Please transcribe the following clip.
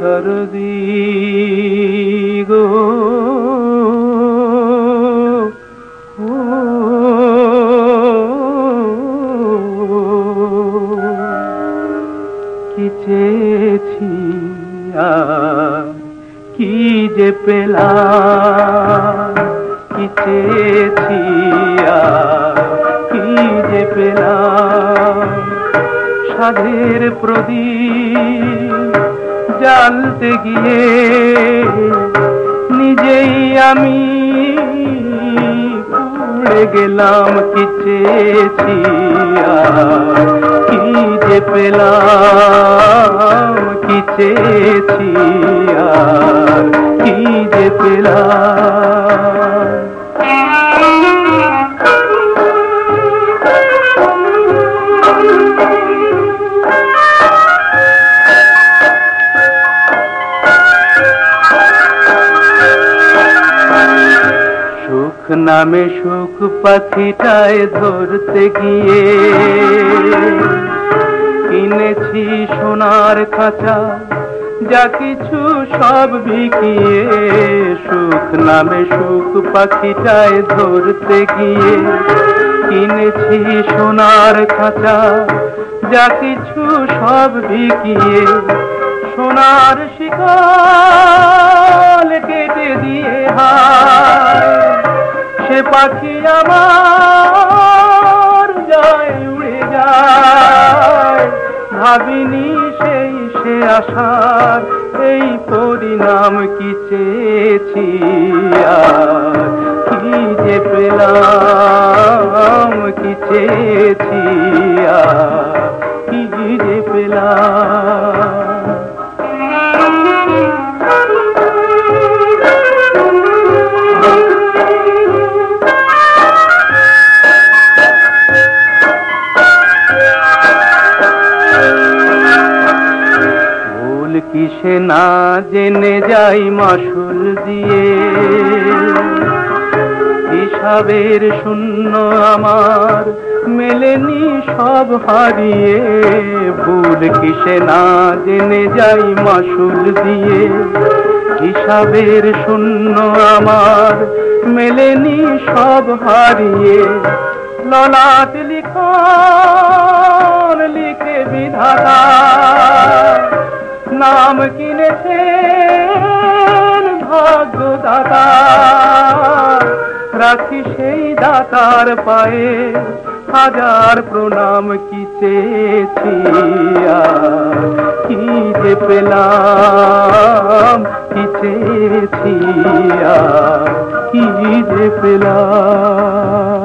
দরদি গো। কিচেছি কি যে পেলা কিচেছি কি যে পেলা সাধের প্রদীপ জ্বালতে গিয়ে নিজেই আমি পড়ে গেলাম কি চেয়েছি কি যে পেলাম, কি চেয়েছি কি যে পেলাম? নামে সুখ পাখিটায় ধরতে গিয়ে কিনেছি সোনার খাঁচা, যা কিছু সব বিকিয়ে সুখ নামে সুখ পাখিটায় ধরতে গিয়ে কিনেছি সোনার খাঁচা, যা কিছু সব বিকিয়ে সোনার শিকাল পাখি আমার যায়, উড়ে যায়। ভাবিনি সেই সে আশার, এই পরিণাম কি চেয়েছি কি যে পেলাম, কি চেয়েছি কি যে পেলাম কিসে না জেনে যাই মাসুল দিয়ে। হিসাবের শূন্য আমার মেলেনি সব হারিয়ে। ভুল কিসে না জেনে যাই মাসুল দিয়ে। হিসাবের শূন্য আমার মেলেনি সব হারিয়ে। ললাট লিখন লিখে বিধাতা। নাম কিনেছে ভাগ্যদাতা। রাখি সেই দাতার পায়ে হাজার প্রণাম কি চেয়েছি কি যে পেলাম, কি চেয়েছি কি যে পেলাম।